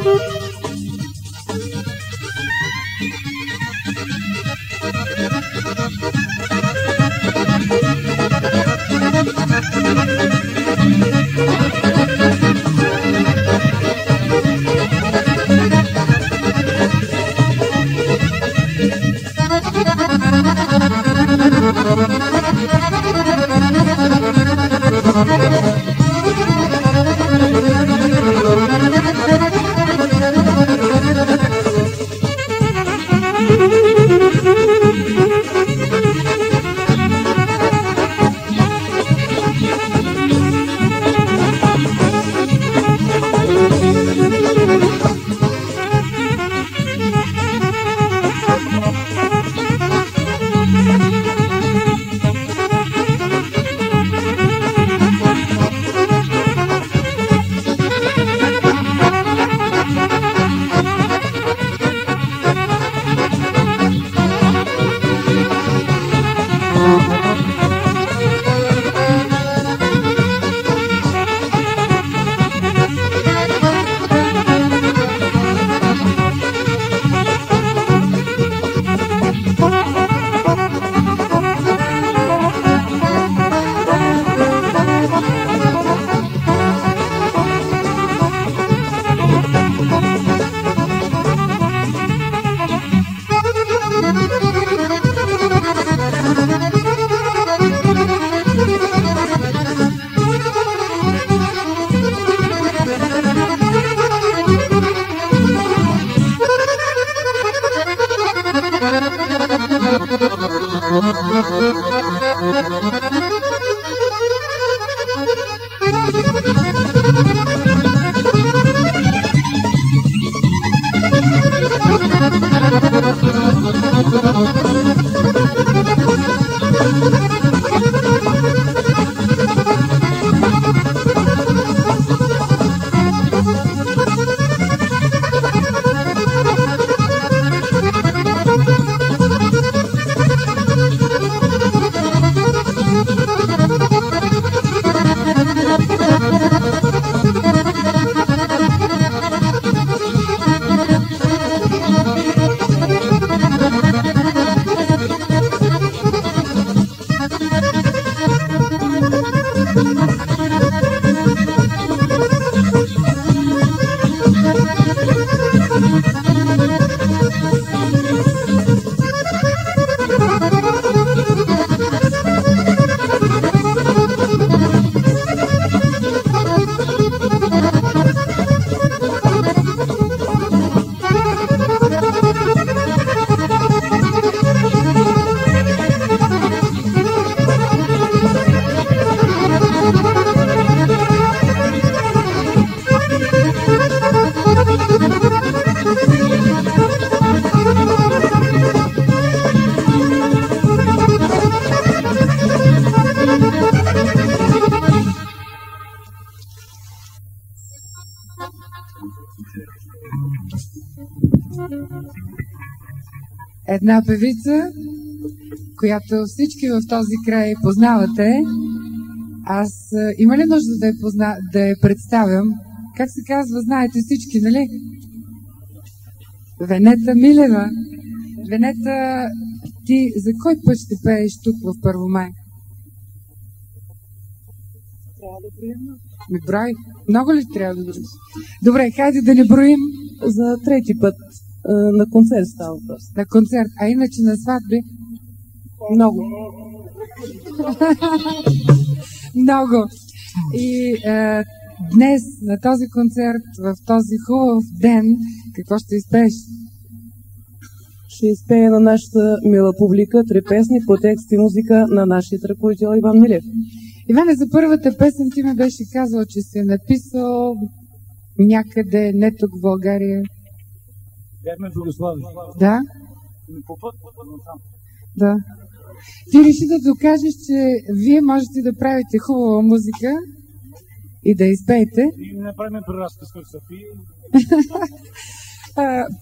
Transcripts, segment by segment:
Música Една певица, която всички в този край познавате. Аз има ли нужда да я, позна... да я представям? Как се казва, знаете всички, нали? Венета Милева. Венета, ти за кой път ще пееш тук в Първомай? Трябва да приема. Ми брой. Много ли трябва да броиш? Добре, хайде да не броим. За трети път на концерт става въпрос. На концерт, а иначе на сватби? Много. Много. И е, днес на този концерт, в този хубав ден, какво ще изпееш? Ще изпея на нашата мила публика три песни по текст и музика на нашия ръководител Иван Милев. Иване, за първата песен ти ме беше казал, че си е написал някъде, не тук в България. Бяхме в Югославия. Да? По път, Да. Ти реши да докажеш, че вие можете да правите хубава музика и да изпеете. И не правим преразказ, който са пи.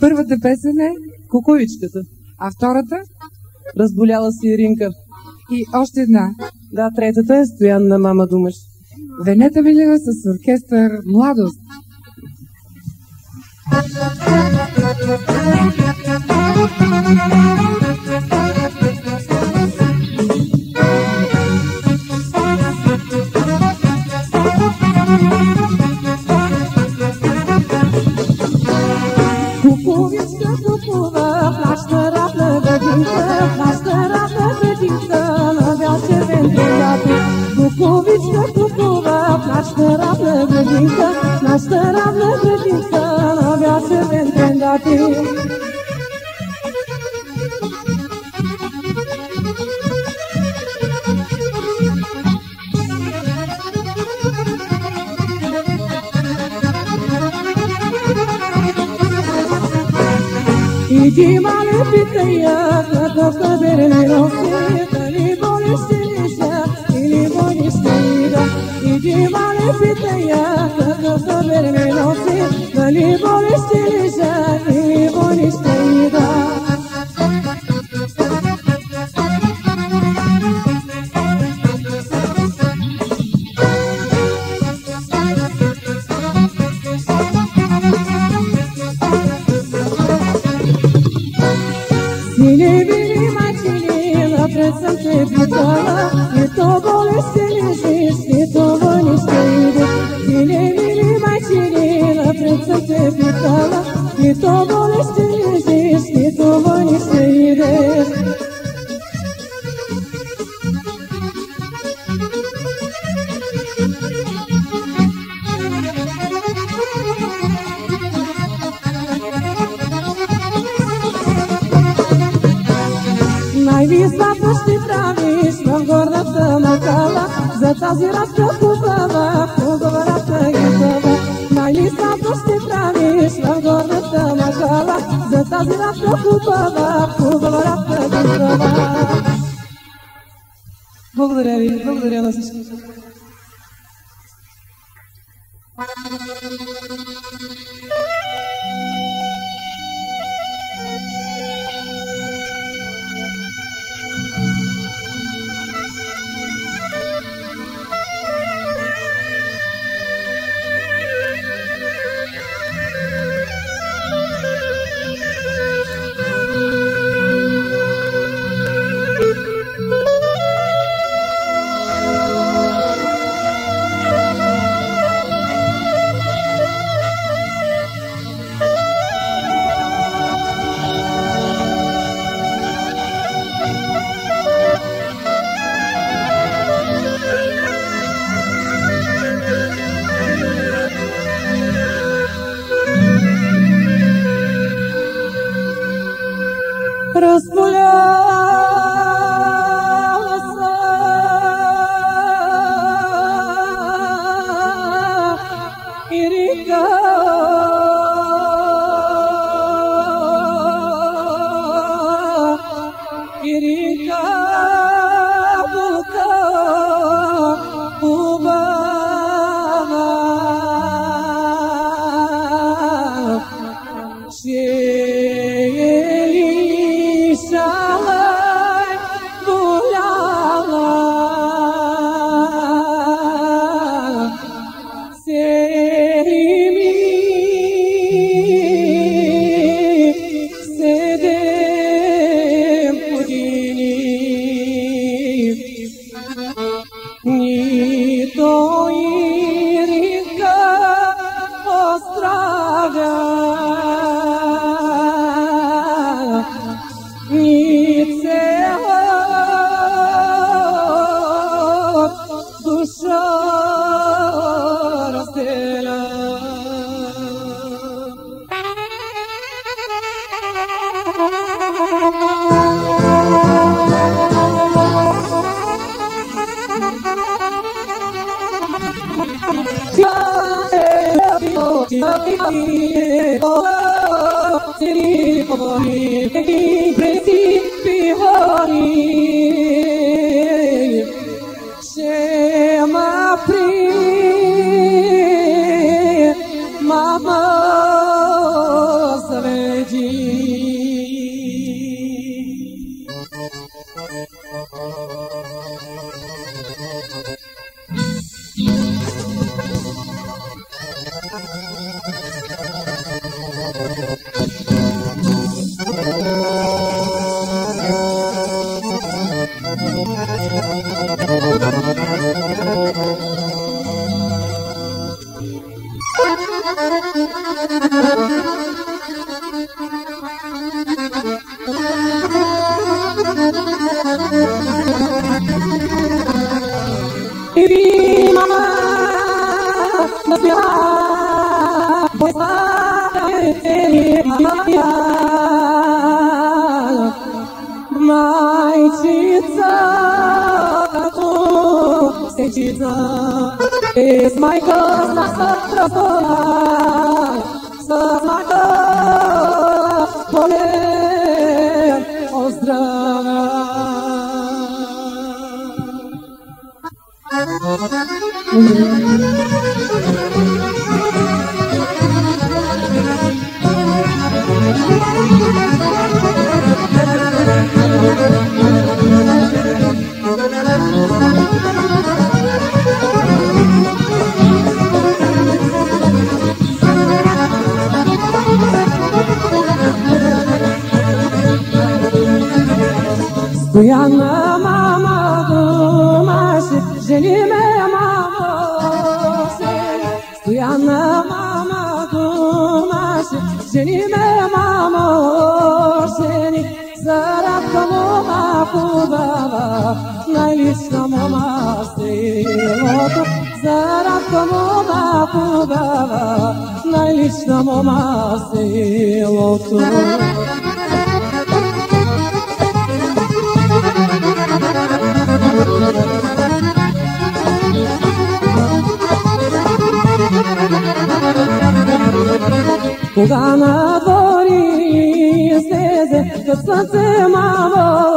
Първата песен е Куковичката. А втората? Разболяла си Иринка. И още една. Да, третата е Стоян на мама думаш. Венета Милева с оркестър Младост. Thank you. Maria, Santa Sabrina, Santa Libore Silicia, Libore Silicia, Idi Male Pitaya, Santa Sabrina, тази радка хубава, хубава радка гитава. Най-високо ще правиш в горната накала, за тази радка хубава, хубава радка гитава. Благодаря ви, благодаря на всички. go. mama. Mai Maiciță, tu, steciță, Is mai că s-a străpărat, Să-ți facă polen o zdravă. Thank you. Ozdrava. Стояна мама домаше, жени ме мамо. Стояна мама домаше, жени ме мамо. Жени, зарадка мома хубава, най-лична мома селото Зарадка мома хубава, най-лична мома селото Кога на двори излезе, като слънце мамо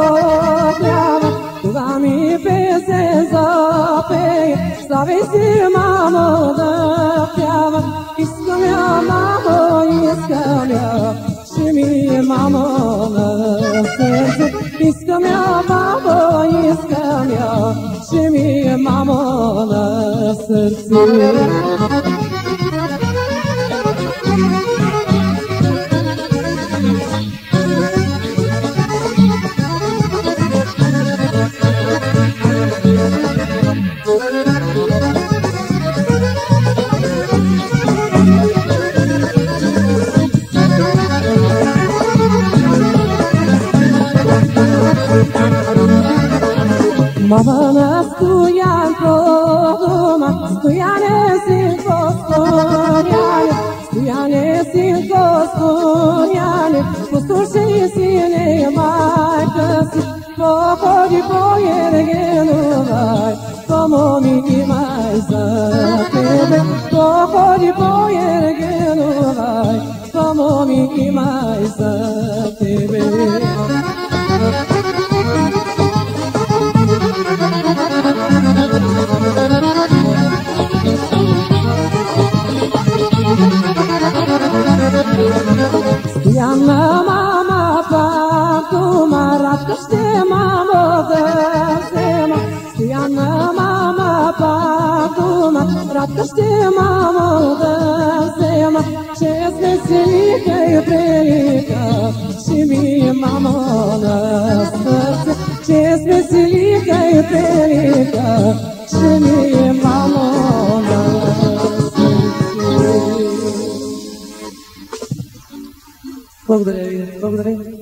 пява, кога ми песен запее, слави си мамо да пява. Искам я, мамо, искам я, ще ми мамо на сърце. Искам я, мамо, искам я, Hashimi mamola sırtı Mama maikasi Loko di poyere genu vai Como mi ki maisa tebe Loko di poyere genu vai Como mi ki maisa tebe Zato što imamo da sema Šest slika i prilika Či mi imamo da i prilika Či mi imamo da Благодаря ви. Благодаря ви.